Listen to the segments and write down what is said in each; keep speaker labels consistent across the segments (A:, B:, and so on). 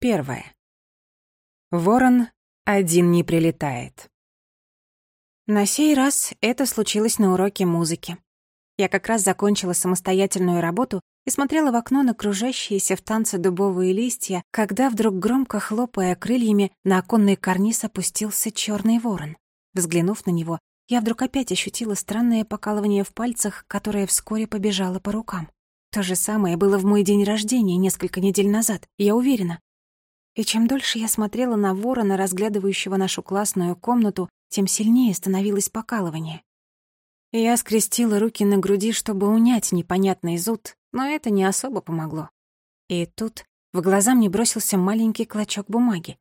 A: Первое. Ворон один не прилетает. На сей раз это случилось на уроке музыки. Я как раз закончила самостоятельную работу и смотрела в окно на кружащиеся в танце дубовые листья, когда вдруг громко хлопая крыльями на оконный карниз опустился черный ворон. Взглянув на него, я вдруг опять ощутила странное покалывание в пальцах, которое вскоре побежало по рукам. То же самое было в мой день рождения несколько недель назад, я уверена. И чем дольше я смотрела на ворона, разглядывающего нашу классную комнату, тем сильнее становилось покалывание. Я скрестила руки на груди, чтобы унять непонятный зуд, но это не особо помогло. И тут в глаза мне бросился маленький клочок бумаги.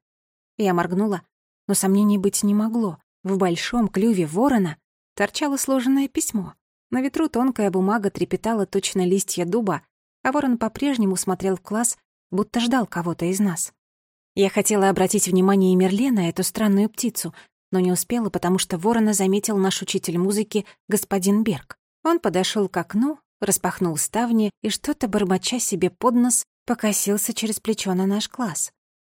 A: Я моргнула, но сомнений быть не могло. В большом клюве ворона торчало сложенное письмо. На ветру тонкая бумага трепетала точно листья дуба, а ворон по-прежнему смотрел в класс, будто ждал кого-то из нас. Я хотела обратить внимание Мерле на эту странную птицу, но не успела, потому что ворона заметил наш учитель музыки, господин Берг. Он подошел к окну, распахнул ставни и что-то, бормоча себе под нос, покосился через плечо на наш класс.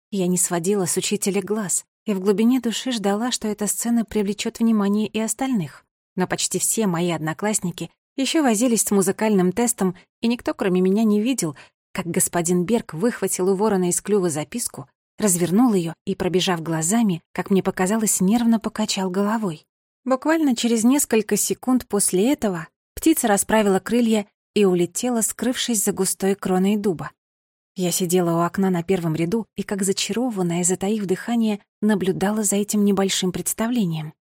A: Я не сводила с учителя глаз и в глубине души ждала, что эта сцена привлечет внимание и остальных. Но почти все мои одноклассники еще возились с музыкальным тестом, и никто, кроме меня, не видел, как господин Берг выхватил у ворона из клюва записку, развернул ее и, пробежав глазами, как мне показалось, нервно покачал головой. Буквально через несколько секунд после этого птица расправила крылья и улетела, скрывшись за густой кроной дуба. Я сидела у окна на первом ряду и, как зачарованная, затаив дыхание, наблюдала за этим небольшим представлением.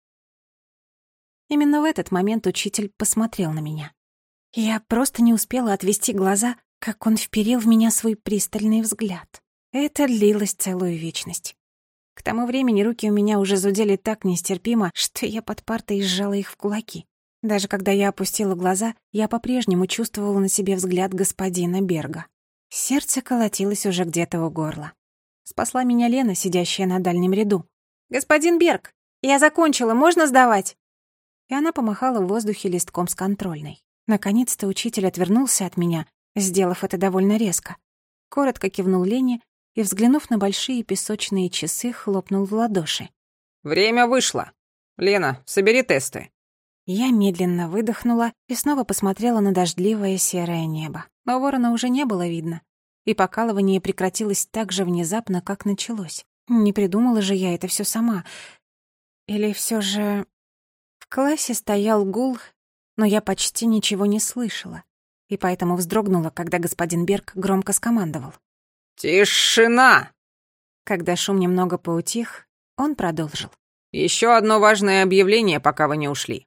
A: Именно в этот момент учитель посмотрел на меня. Я просто не успела отвести глаза, как он вперил в меня свой пристальный взгляд. Это длилось целую вечность. К тому времени руки у меня уже зудели так нестерпимо, что я под партой сжала их в кулаки. Даже когда я опустила глаза, я по-прежнему чувствовала на себе взгляд господина Берга. Сердце колотилось уже где-то у горла. Спасла меня Лена, сидящая на дальнем ряду. «Господин Берг, я закончила, можно сдавать?» И она помахала в воздухе листком с контрольной. Наконец-то учитель отвернулся от меня, сделав это довольно резко. Коротко кивнул Лене и, взглянув на большие песочные часы, хлопнул в ладоши.
B: «Время вышло. Лена, собери тесты».
A: Я медленно выдохнула и снова посмотрела на дождливое серое небо. Но ворона уже не было видно, и покалывание прекратилось так же внезапно, как началось. Не придумала же я это все сама. Или все же... В классе стоял гул, но я почти ничего не слышала, и поэтому вздрогнула, когда господин Берг громко скомандовал.
B: «Тишина!»
A: Когда шум немного поутих, он продолжил.
B: «Еще одно важное объявление, пока вы не ушли.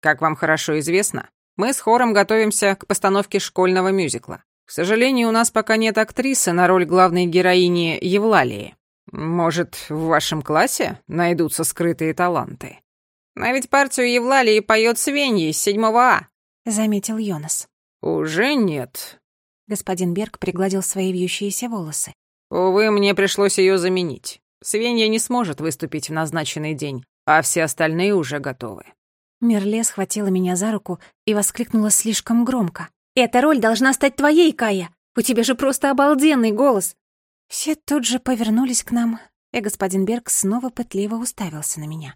B: Как вам хорошо известно, мы с хором готовимся к постановке школьного мюзикла. К сожалению, у нас пока нет актрисы на роль главной героини Евлалии. Может, в вашем классе найдутся скрытые таланты? А ведь партию Евлалии поет Свенья из седьмого А», —
A: заметил Йонас.
B: «Уже нет»,
A: Господин Берг пригладил свои вьющиеся волосы.
B: «Увы, мне пришлось ее заменить. Свинья не сможет выступить в назначенный день, а все остальные уже готовы».
A: Мерле схватила меня за руку и воскликнула слишком громко. «Эта роль должна стать твоей, Кая! У тебя же просто обалденный голос!» Все тут же повернулись к нам, и господин Берг снова пытливо уставился на меня.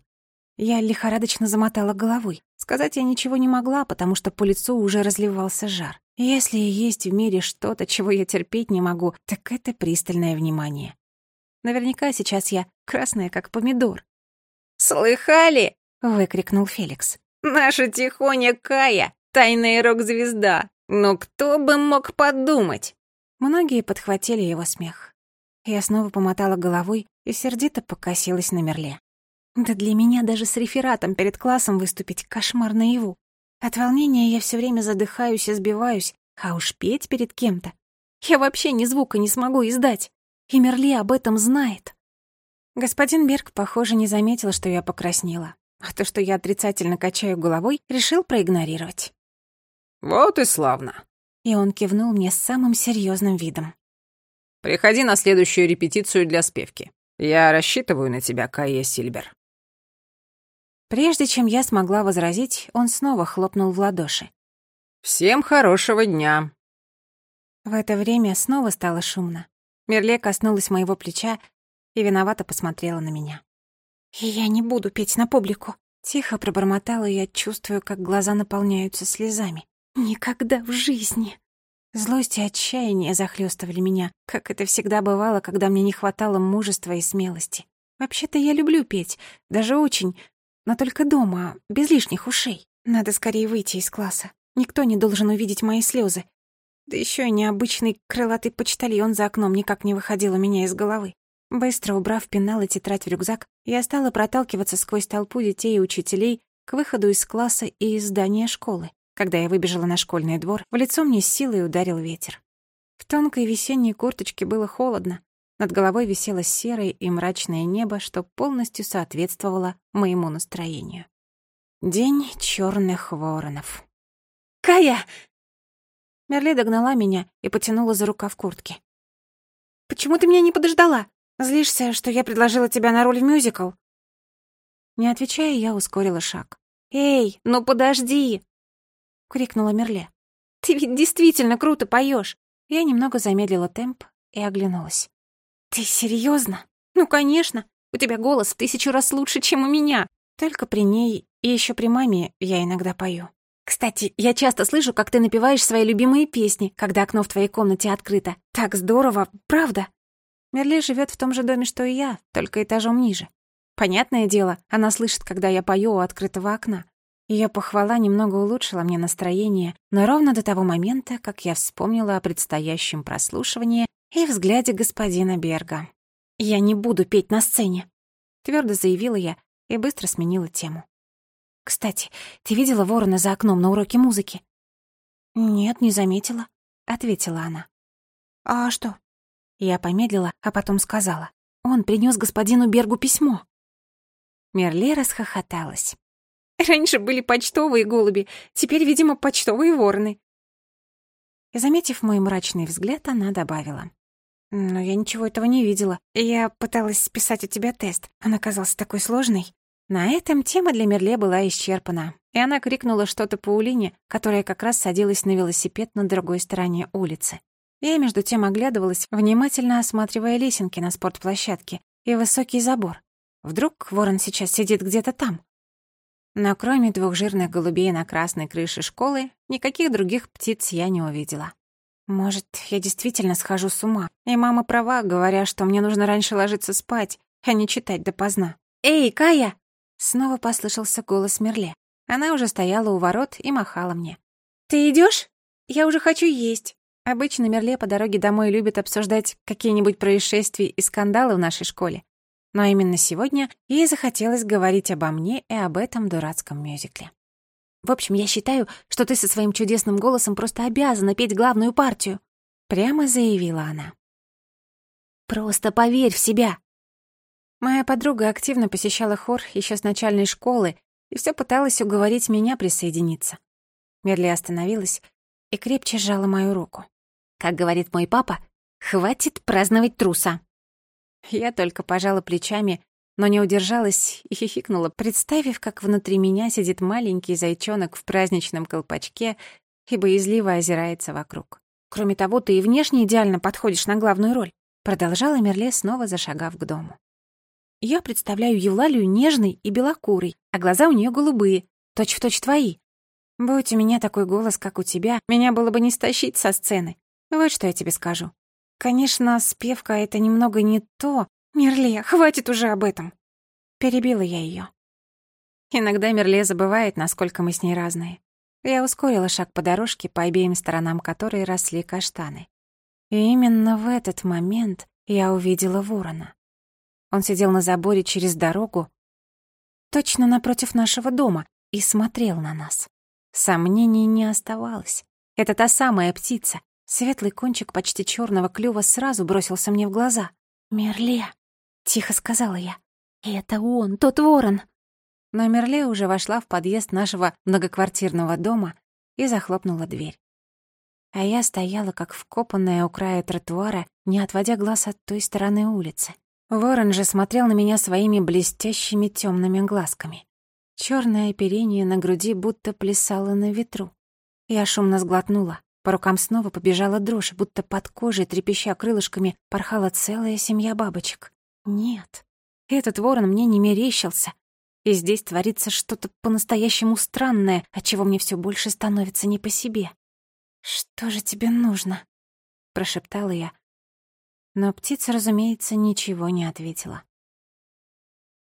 A: Я лихорадочно замотала головой. Сказать я ничего не могла, потому что по лицу уже разливался жар. Если есть в мире что-то, чего я терпеть не могу, так это пристальное внимание. Наверняка сейчас я красная, как помидор.
C: «Слыхали?»
A: — выкрикнул Феликс.
C: «Наша тихоня Кая, тайная рок-звезда. Но кто бы мог подумать?»
A: Многие подхватили его смех. Я снова помотала головой и сердито покосилась на Мерле. Да для меня даже с рефератом перед классом выступить кошмар наяву. От волнения я все время задыхаюсь и сбиваюсь, а уж петь перед кем-то. Я вообще ни звука не смогу издать. И Мерли об этом знает. Господин Берг, похоже, не заметил, что я покраснела. А то, что я отрицательно качаю головой, решил проигнорировать.
B: «Вот и славно».
A: И он кивнул мне с самым серьезным видом.
B: «Приходи на следующую репетицию для спевки. Я рассчитываю на тебя, Кая Сильбер».
A: Прежде чем я смогла возразить, он снова хлопнул в ладоши.
B: «Всем хорошего дня!»
A: В это время снова стало шумно. Мерле коснулась моего плеча и виновато посмотрела на меня. «Я не буду петь на публику», — тихо пробормотала я, чувствую, как глаза наполняются слезами. «Никогда в жизни». Злость и отчаяние захлестывали меня, как это всегда бывало, когда мне не хватало мужества и смелости. Вообще-то я люблю петь, даже очень, но только дома, без лишних ушей. Надо скорее выйти из класса. Никто не должен увидеть мои слезы. Да еще и необычный крылатый почтальон за окном никак не выходил у меня из головы. Быстро убрав пенал и тетрадь в рюкзак, я стала проталкиваться сквозь толпу детей и учителей к выходу из класса и из здания школы. Когда я выбежала на школьный двор, в лицо мне силой ударил ветер. В тонкой весенней курточке было холодно. Над головой висело серое и мрачное небо, что полностью соответствовало моему настроению. День черных воронов. «Кая!» Мерли догнала меня и потянула за рукав куртки. «Почему ты меня не подождала? Злишься, что я предложила тебя на роль в мюзикл?» Не отвечая, я ускорила шаг. «Эй, ну подожди!» — крикнула Мерле. «Ты ведь действительно круто поешь!» Я немного замедлила темп и оглянулась. «Ты серьезно? Ну, конечно! У тебя голос в тысячу раз лучше, чем у меня!» Только при ней и еще при маме я иногда пою. Кстати, я часто слышу, как ты напеваешь свои любимые песни, когда окно в твоей комнате открыто. Так здорово, правда? Мерли живет в том же доме, что и я, только этажом ниже. Понятное дело, она слышит, когда я пою у открытого окна. Ее похвала немного улучшила мне настроение, но ровно до того момента, как я вспомнила о предстоящем прослушивании и взгляде господина Берга. «Я не буду петь на сцене», — твердо заявила я и быстро сменила тему. «Кстати, ты видела ворона за окном на уроке музыки?» «Нет, не заметила», — ответила она. «А что?» Я помедлила, а потом сказала. «Он принёс господину Бергу письмо». Мерли расхохоталась. «Раньше были почтовые голуби, теперь, видимо, почтовые вороны». И, заметив мой мрачный взгляд, она добавила. «Но я ничего этого не видела. Я пыталась списать у тебя тест. Он оказался такой сложный». На этом тема для Мерле была исчерпана, и она крикнула что-то Паулине, которая как раз садилась на велосипед на другой стороне улицы. Я между тем оглядывалась, внимательно осматривая лесенки на спортплощадке и высокий забор. Вдруг ворон сейчас сидит где-то там. Но кроме двух жирных голубей на красной крыше школы, никаких других птиц я не увидела. Может, я действительно схожу с ума, и мама права, говоря, что мне нужно раньше ложиться спать, а не читать допоздна. «Эй, Кая!» Снова послышался голос Мерле. Она уже стояла у ворот и махала мне. «Ты идёшь? Я уже хочу есть». Обычно Мерле по дороге домой любит обсуждать какие-нибудь происшествия и скандалы в нашей школе. Но именно сегодня ей захотелось говорить обо мне и об этом дурацком мюзикле. «В общем, я считаю, что ты со своим чудесным голосом просто обязана петь главную партию», — прямо заявила она. «Просто поверь в себя», Моя подруга активно посещала хор еще с начальной школы и все пыталась уговорить меня присоединиться. Мерли остановилась и крепче сжала мою руку. Как говорит мой папа, хватит праздновать труса. Я только пожала плечами, но не удержалась и хихикнула, представив, как внутри меня сидит маленький зайчонок в праздничном колпачке и боязливо озирается вокруг. Кроме того, ты и внешне идеально подходишь на главную роль, продолжала Мерле, снова зашагав к дому. Я представляю Евлалию нежной и белокурой, а глаза у нее голубые, точь-в-точь твои. Будь у меня такой голос, как у тебя, меня было бы не стащить со сцены. Вот что я тебе скажу. Конечно, спевка — это немного не то. Мерле, хватит уже об этом. Перебила я ее. Иногда Мерле забывает, насколько мы с ней разные. Я ускорила шаг по дорожке, по обеим сторонам которой росли каштаны. И именно в этот момент я увидела ворона. Он сидел на заборе через дорогу, точно напротив нашего дома, и смотрел на нас. Сомнений не оставалось. Это та самая птица. Светлый кончик почти черного клюва сразу бросился мне в глаза. «Мерле!» — тихо сказала я. «Это он, тот ворон!» Но Мерле уже вошла в подъезд нашего многоквартирного дома и захлопнула дверь. А я стояла, как вкопанная у края тротуара, не отводя глаз от той стороны улицы. Ворон же смотрел на меня своими блестящими темными глазками. Черное оперение на груди будто плясало на ветру. Я шумно сглотнула. По рукам снова побежала дрожь, будто под кожей, трепеща крылышками, порхала целая семья бабочек. Нет, этот ворон мне не мерещился. И здесь творится что-то по-настоящему странное, от чего мне все больше становится не по себе. «Что же тебе нужно?» — прошептала я. Но птица, разумеется, ничего не ответила.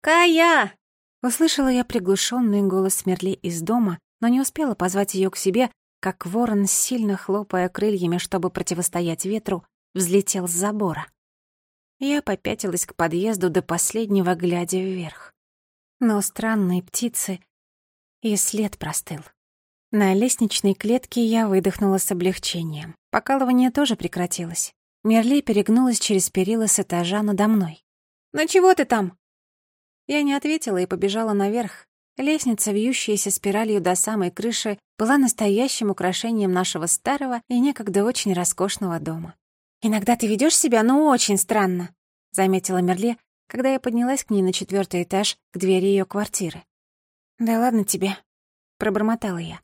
C: «Кая!»
A: Услышала я приглушенный голос Мерли из дома, но не успела позвать ее к себе, как ворон, сильно хлопая крыльями, чтобы противостоять ветру, взлетел с забора. Я попятилась к подъезду до последнего, глядя вверх. Но странные птицы и след простыл. На лестничной клетке я выдохнула с облегчением. Покалывание тоже прекратилось. Мерли перегнулась через перила с этажа надо мной.
C: «Ну чего ты там?»
A: Я не ответила и побежала наверх. Лестница, вьющаяся спиралью до самой крыши, была настоящим украшением нашего старого и некогда очень роскошного дома. «Иногда ты ведёшь себя, ну, очень странно», — заметила Мерле, когда я поднялась к ней на четвёртый этаж, к двери её квартиры. «Да ладно тебе», — пробормотала я.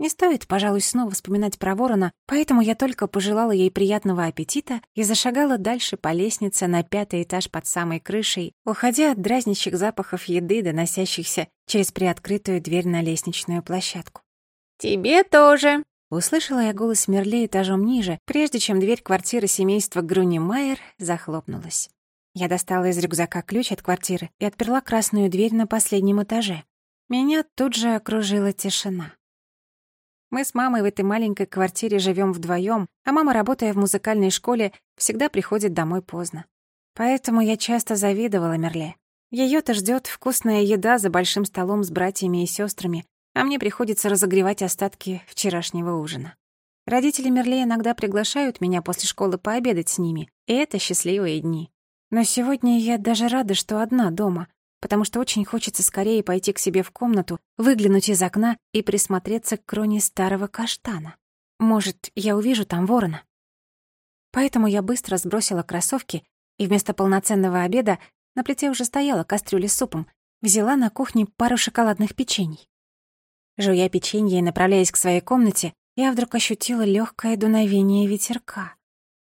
A: Не стоит, пожалуй, снова вспоминать про ворона, поэтому я только пожелала ей приятного аппетита и зашагала дальше по лестнице на пятый этаж под самой крышей, уходя от дразнящих запахов еды, доносящихся через приоткрытую дверь на лестничную площадку.
C: «Тебе тоже!»
A: Услышала я голос Мерле этажом ниже, прежде чем дверь квартиры семейства Груни Майер захлопнулась. Я достала из рюкзака ключ от квартиры и отперла красную дверь на последнем этаже. Меня тут же окружила тишина. Мы с мамой в этой маленькой квартире живем вдвоем, а мама, работая в музыкальной школе, всегда приходит домой поздно. Поэтому я часто завидовала Мерле. Ее-то ждет вкусная еда за большим столом с братьями и сестрами, а мне приходится разогревать остатки вчерашнего ужина. Родители Мерле иногда приглашают меня после школы пообедать с ними, и это счастливые дни. Но сегодня я даже рада, что одна дома, потому что очень хочется скорее пойти к себе в комнату, выглянуть из окна и присмотреться к кроне старого каштана. Может, я увижу там ворона. Поэтому я быстро сбросила кроссовки и вместо полноценного обеда на плите уже стояла кастрюля с супом, взяла на кухне пару шоколадных печений. Жуя печенье и направляясь к своей комнате, я вдруг ощутила легкое дуновение ветерка.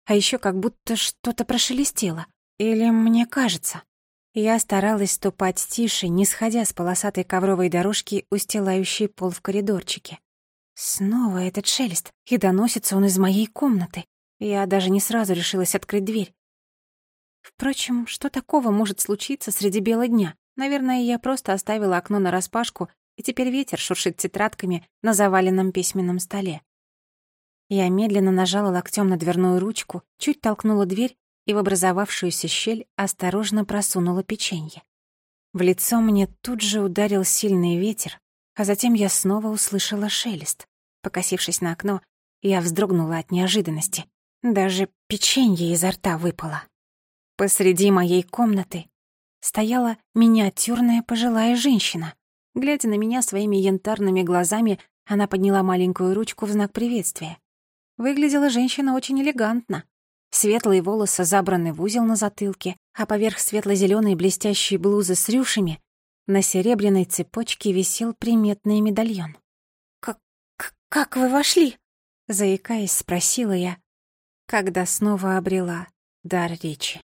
A: А еще как будто что-то прошелестело. Или мне кажется. Я старалась ступать тише, не сходя с полосатой ковровой дорожки, устилающей пол в коридорчике. Снова этот шелест, и доносится он из моей комнаты. Я даже не сразу решилась открыть дверь. Впрочем, что такого может случиться среди бела дня? Наверное, я просто оставила окно нараспашку, и теперь ветер шуршит тетрадками на заваленном письменном столе. Я медленно нажала локтем на дверную ручку, чуть толкнула дверь и в образовавшуюся щель осторожно просунула печенье. В лицо мне тут же ударил сильный ветер, а затем я снова услышала шелест. Покосившись на окно, я вздрогнула от неожиданности. Даже печенье изо рта выпало. Посреди моей комнаты стояла миниатюрная пожилая женщина. Глядя на меня своими янтарными глазами, она подняла маленькую ручку в знак приветствия. Выглядела женщина очень элегантно. Светлые волосы забраны в узел на затылке, а поверх светло зеленой блестящей блузы с рюшами на серебряной цепочке висел приметный медальон. «Как... как вы вошли?» — заикаясь, спросила я, когда снова обрела дар речи.